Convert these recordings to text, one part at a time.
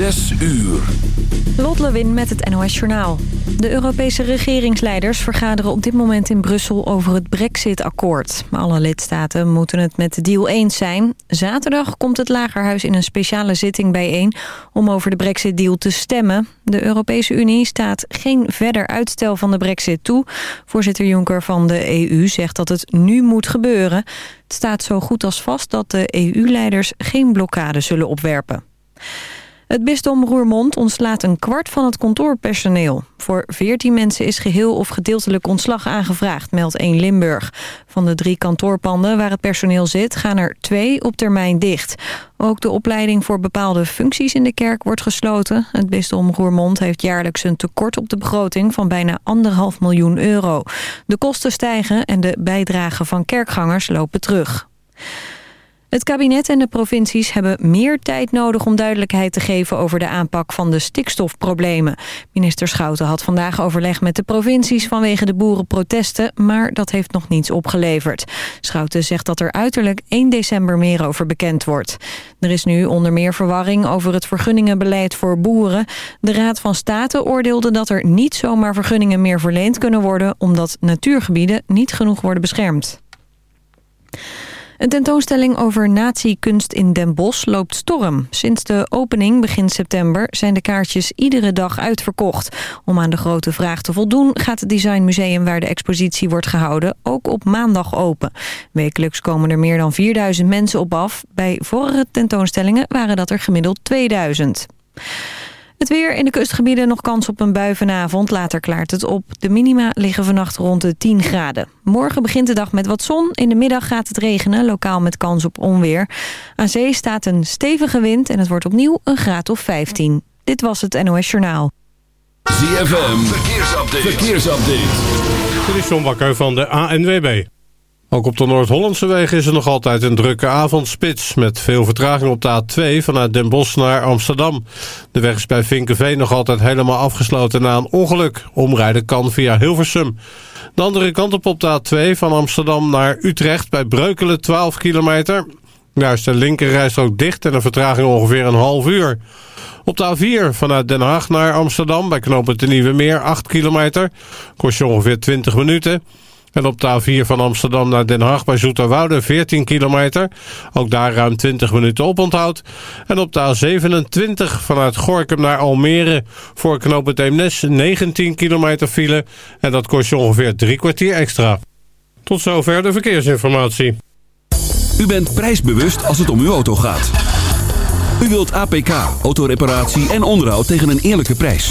Zes uur. Lot Lewin met het NOS Journaal. De Europese regeringsleiders vergaderen op dit moment in Brussel over het Brexit-akkoord. Alle lidstaten moeten het met de deal eens zijn. Zaterdag komt het Lagerhuis in een speciale zitting bijeen om over de Brexit-deal te stemmen. De Europese Unie staat geen verder uitstel van de Brexit toe. Voorzitter Juncker van de EU zegt dat het nu moet gebeuren. Het staat zo goed als vast dat de EU-leiders geen blokkade zullen opwerpen. Het bisdom Roermond ontslaat een kwart van het kantoorpersoneel. Voor 14 mensen is geheel of gedeeltelijk ontslag aangevraagd, meldt 1 Limburg. Van de drie kantoorpanden waar het personeel zit, gaan er twee op termijn dicht. Ook de opleiding voor bepaalde functies in de kerk wordt gesloten. Het bisdom Roermond heeft jaarlijks een tekort op de begroting van bijna anderhalf miljoen euro. De kosten stijgen en de bijdragen van kerkgangers lopen terug. Het kabinet en de provincies hebben meer tijd nodig om duidelijkheid te geven over de aanpak van de stikstofproblemen. Minister Schouten had vandaag overleg met de provincies vanwege de boerenprotesten, maar dat heeft nog niets opgeleverd. Schouten zegt dat er uiterlijk 1 december meer over bekend wordt. Er is nu onder meer verwarring over het vergunningenbeleid voor boeren. De Raad van State oordeelde dat er niet zomaar vergunningen meer verleend kunnen worden omdat natuurgebieden niet genoeg worden beschermd. Een tentoonstelling over nazi-kunst in Den Bosch loopt storm. Sinds de opening begin september zijn de kaartjes iedere dag uitverkocht. Om aan de grote vraag te voldoen gaat het designmuseum waar de expositie wordt gehouden ook op maandag open. Wekelijks komen er meer dan 4000 mensen op af. Bij vorige tentoonstellingen waren dat er gemiddeld 2000. Het weer in de kustgebieden nog kans op een bui vanavond. Later klaart het op. De minima liggen vannacht rond de 10 graden. Morgen begint de dag met wat zon. In de middag gaat het regenen, lokaal met kans op onweer. Aan zee staat een stevige wind en het wordt opnieuw een graad of 15. Dit was het NOS Journaal. ZFM, verkeersupdate. verkeersupdate. Dit is John Bakker van de ANWB. Ook op de Noord-Hollandse wegen is er nog altijd een drukke avondspits... met veel vertraging op de A2 vanuit Den Bosch naar Amsterdam. De weg is bij Vinkenveen nog altijd helemaal afgesloten na een ongeluk. Omrijden kan via Hilversum. De andere kant op op de A2 van Amsterdam naar Utrecht... bij Breukelen 12 kilometer. Daar is de linkerrijstrook dicht en een vertraging ongeveer een half uur. Op de A4 vanuit Den Haag naar Amsterdam... bij knooppunt de Nieuwe Meer 8 kilometer. Kost je ongeveer 20 minuten... En op de A4 van Amsterdam naar Den Haag bij Zoeterwoude 14 kilometer. Ook daar ruim 20 minuten oponthoud. En op de A27 vanuit Gorkum naar Almere voor knooppunt Eemnes 19 kilometer file. En dat kost je ongeveer drie kwartier extra. Tot zover de verkeersinformatie. U bent prijsbewust als het om uw auto gaat. U wilt APK, autoreparatie en onderhoud tegen een eerlijke prijs.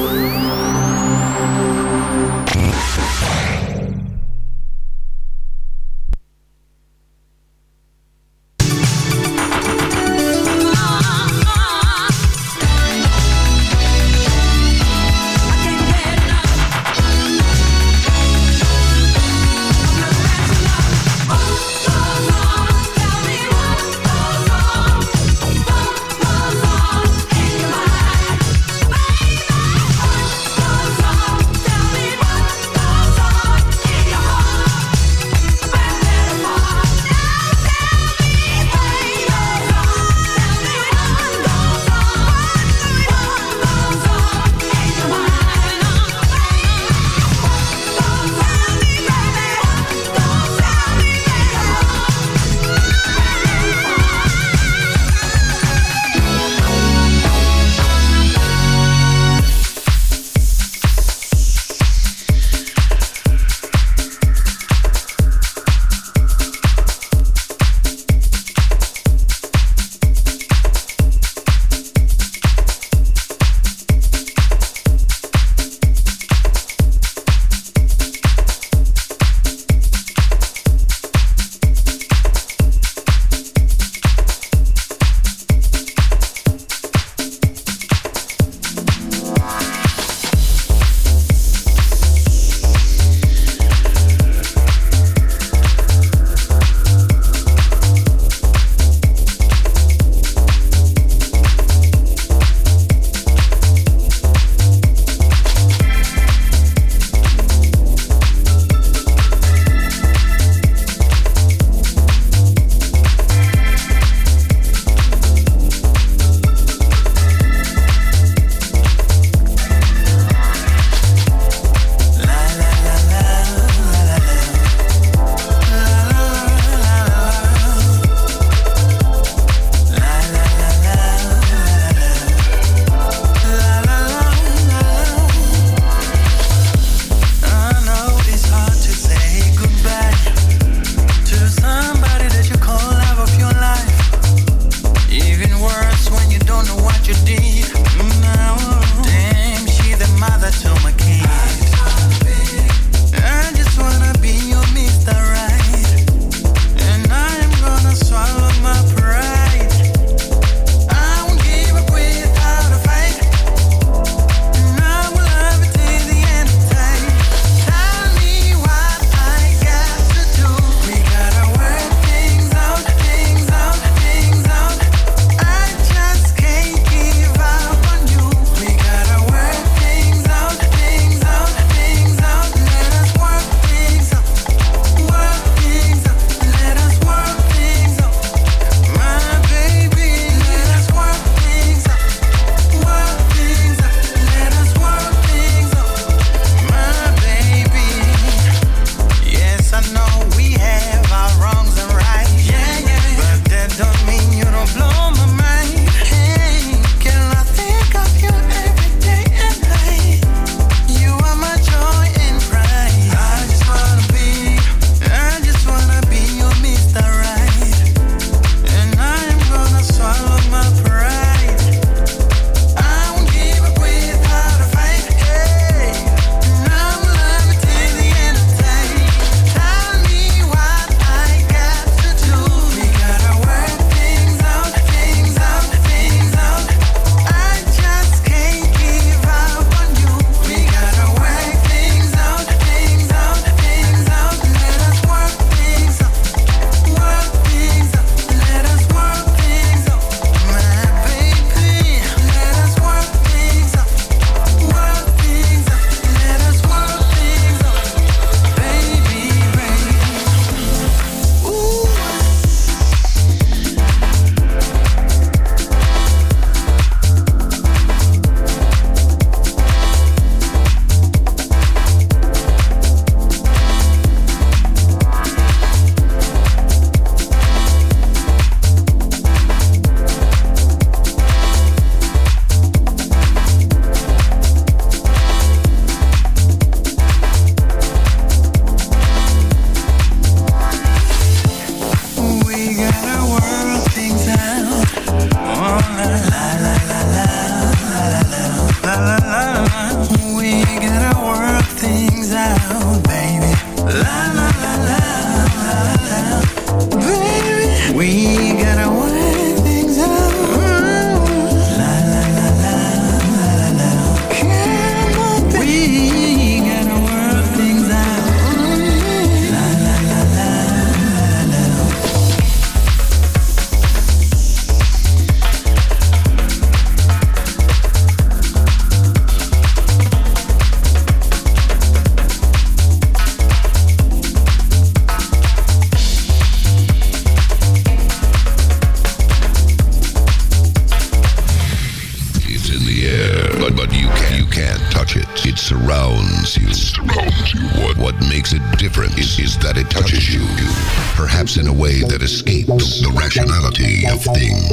that escapes the rationality of things.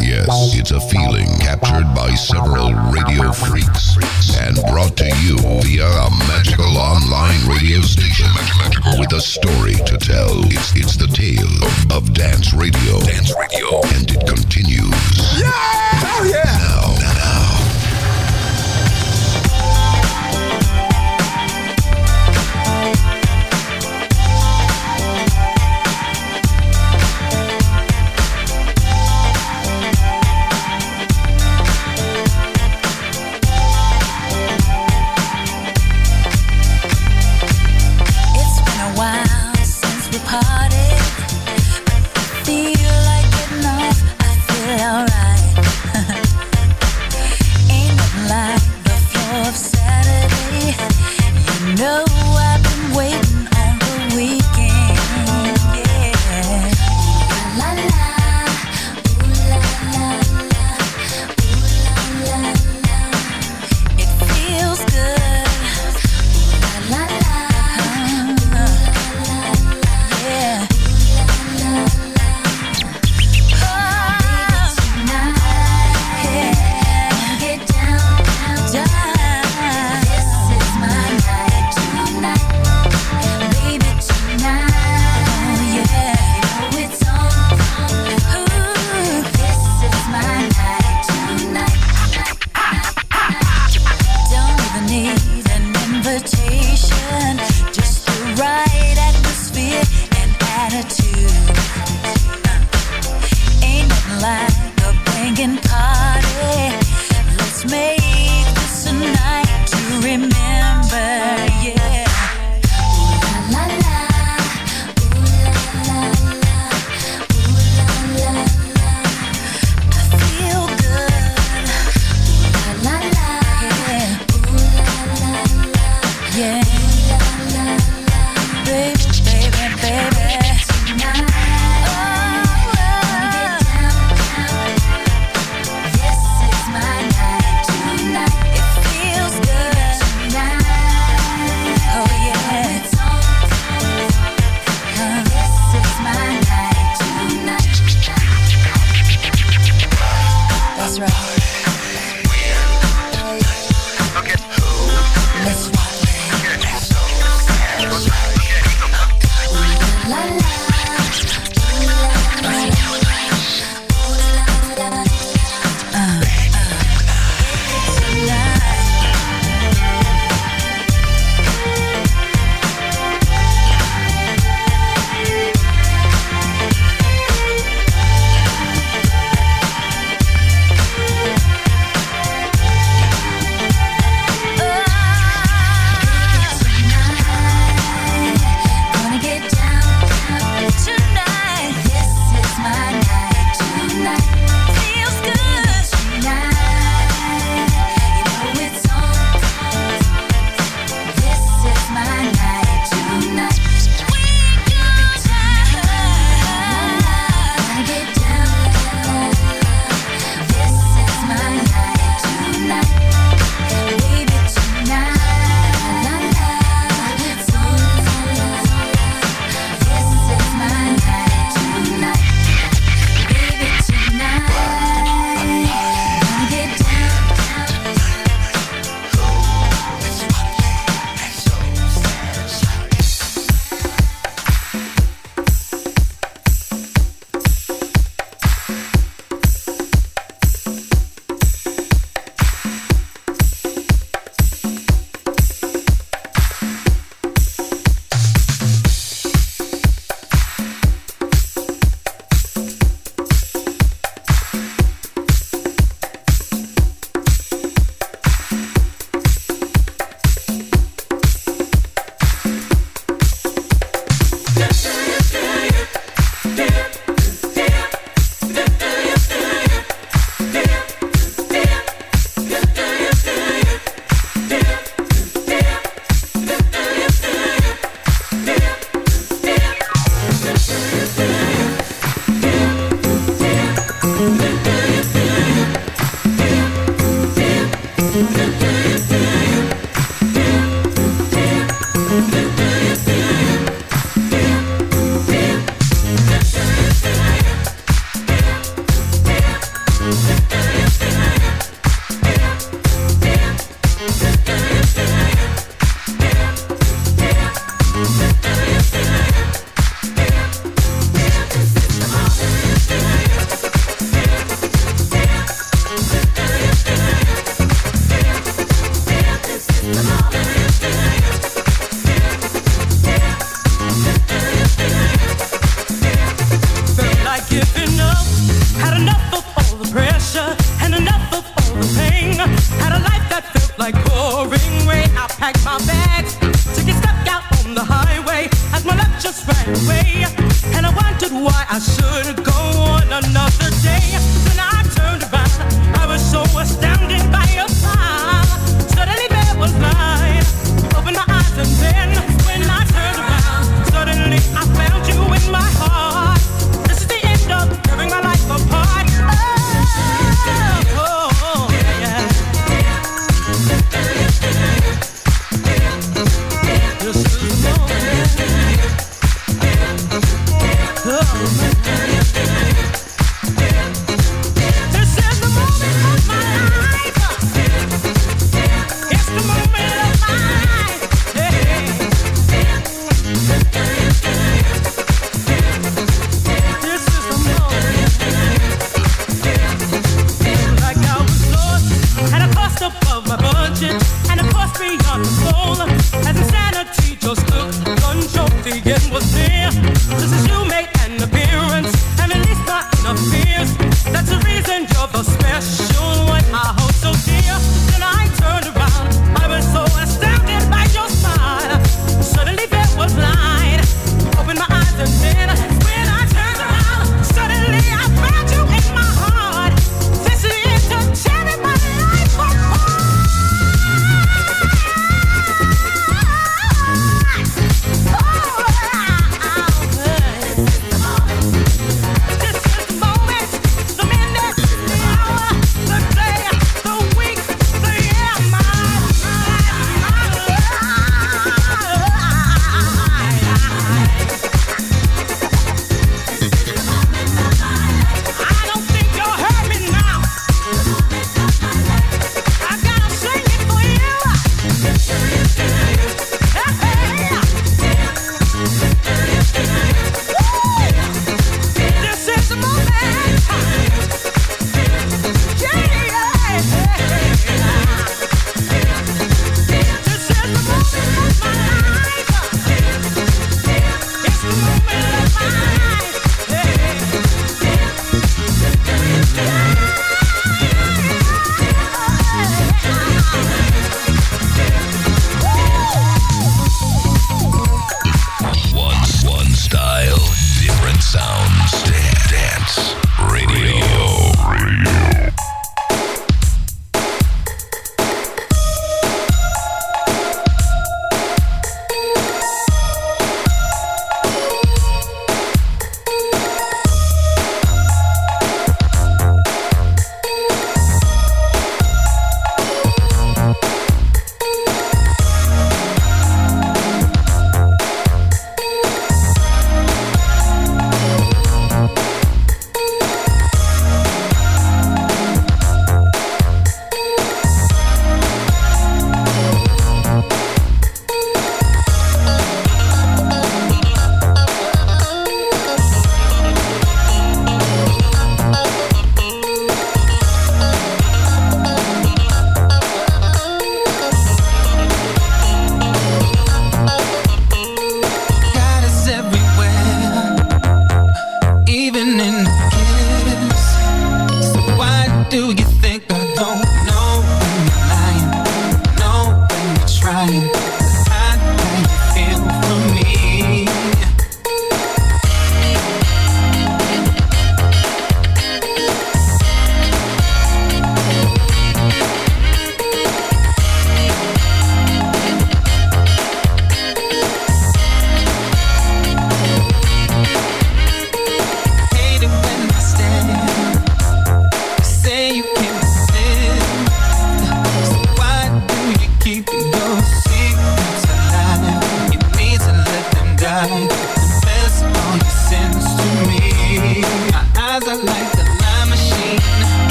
Yes, it's a feeling captured by several radio freaks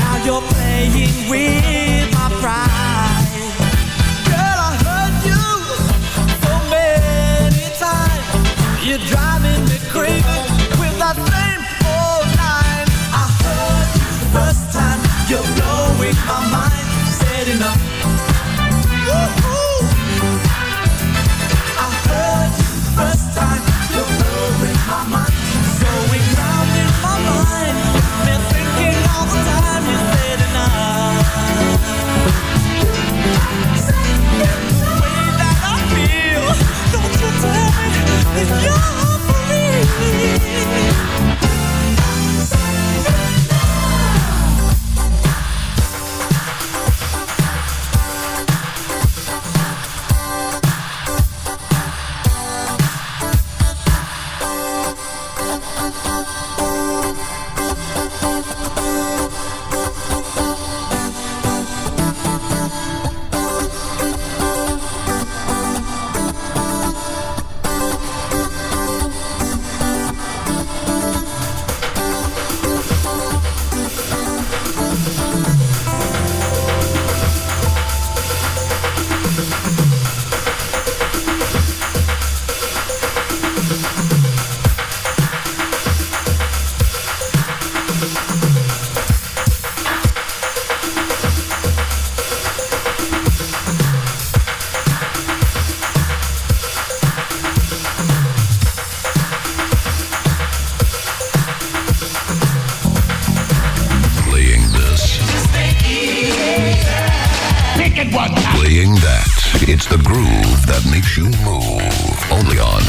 Now you're playing with my pride. Girl, I hurt you so many times. You're driving me crazy with that same old line. I you the first time. You're blowing my mind. Groove that makes you move. Only on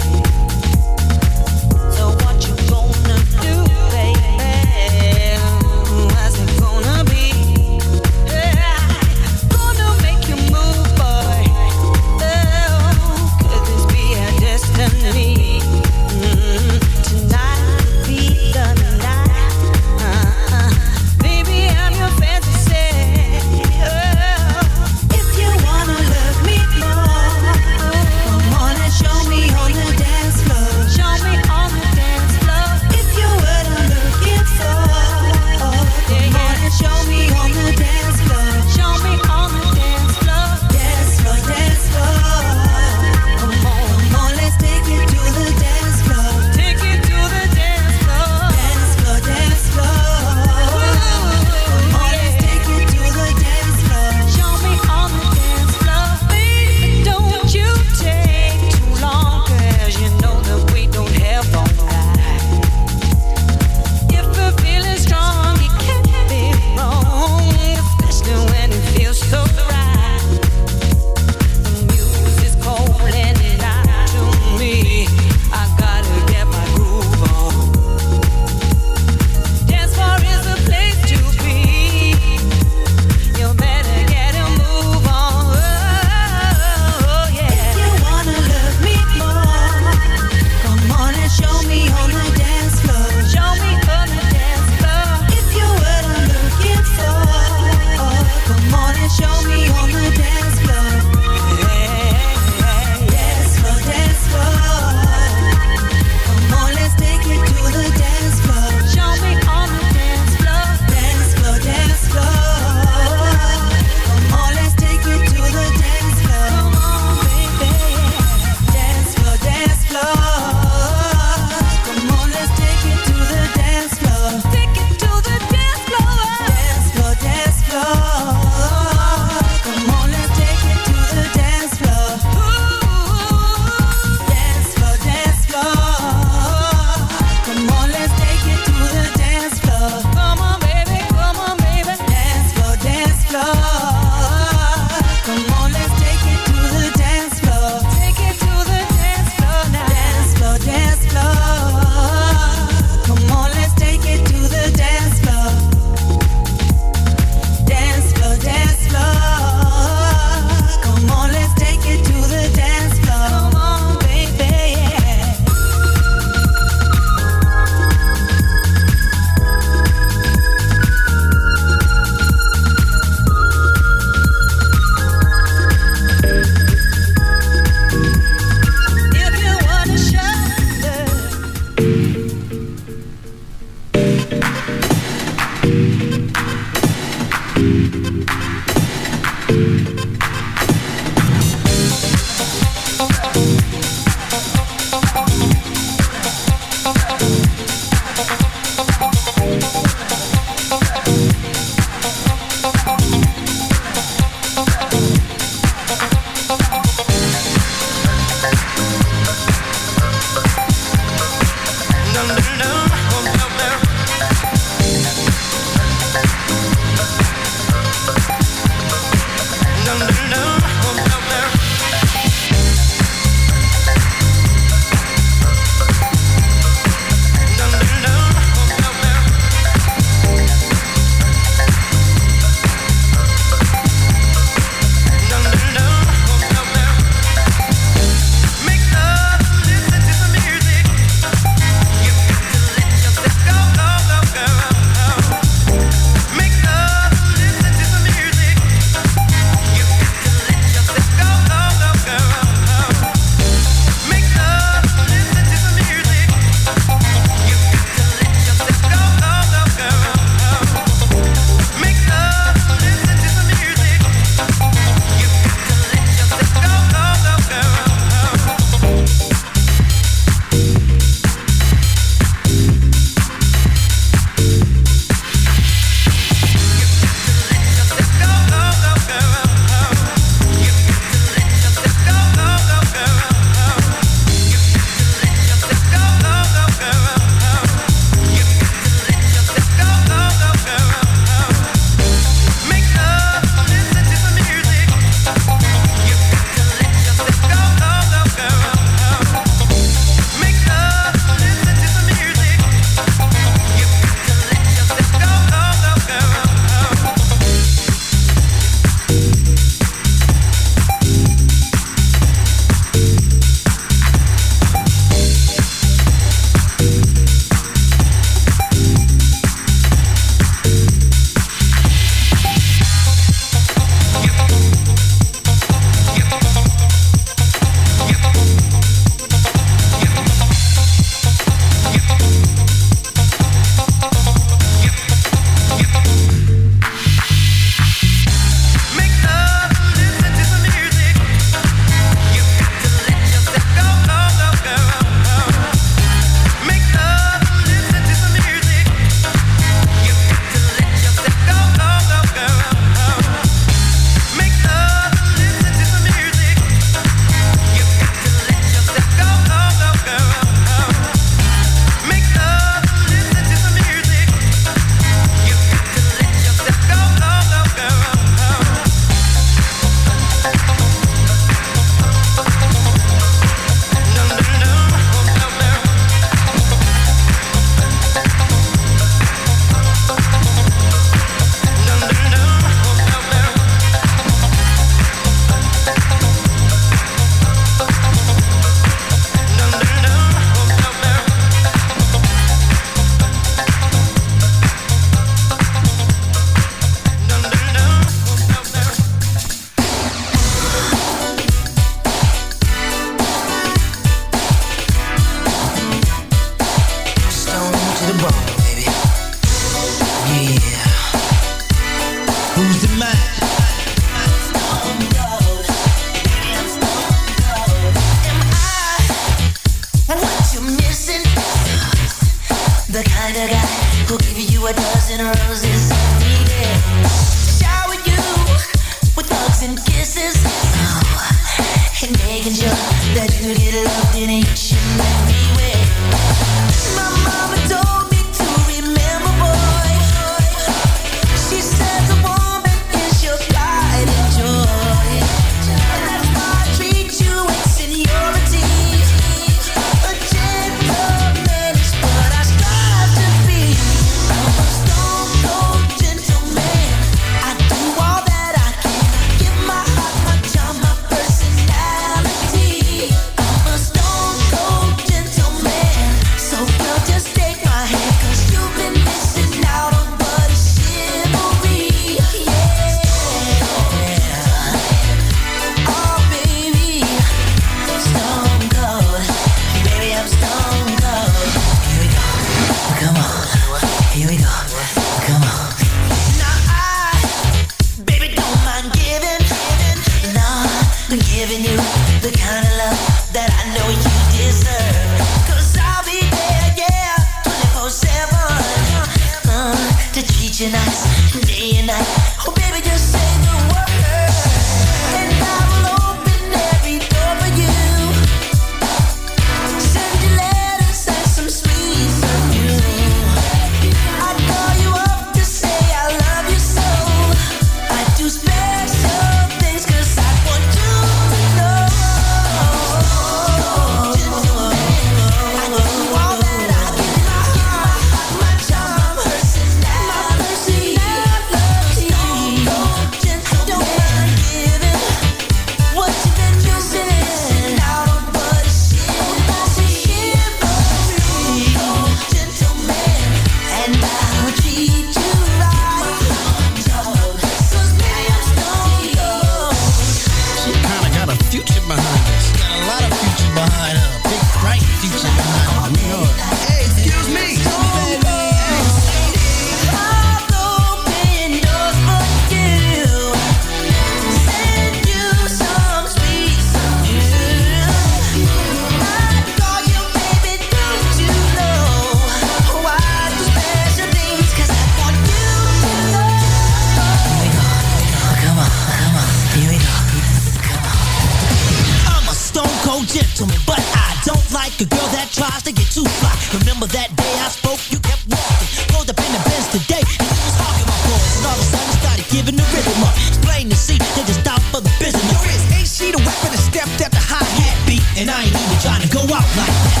The girl that tries to get too fly. Remember that day I spoke, you kept walking. Rolled up in the Benz today, and you was talking my boys. And all of a sudden started giving the rhythm up. Explain the to see they just stop for the business. There is, ain't she the weapon that stepped at the high hat beat? And I ain't even trying to go out like that.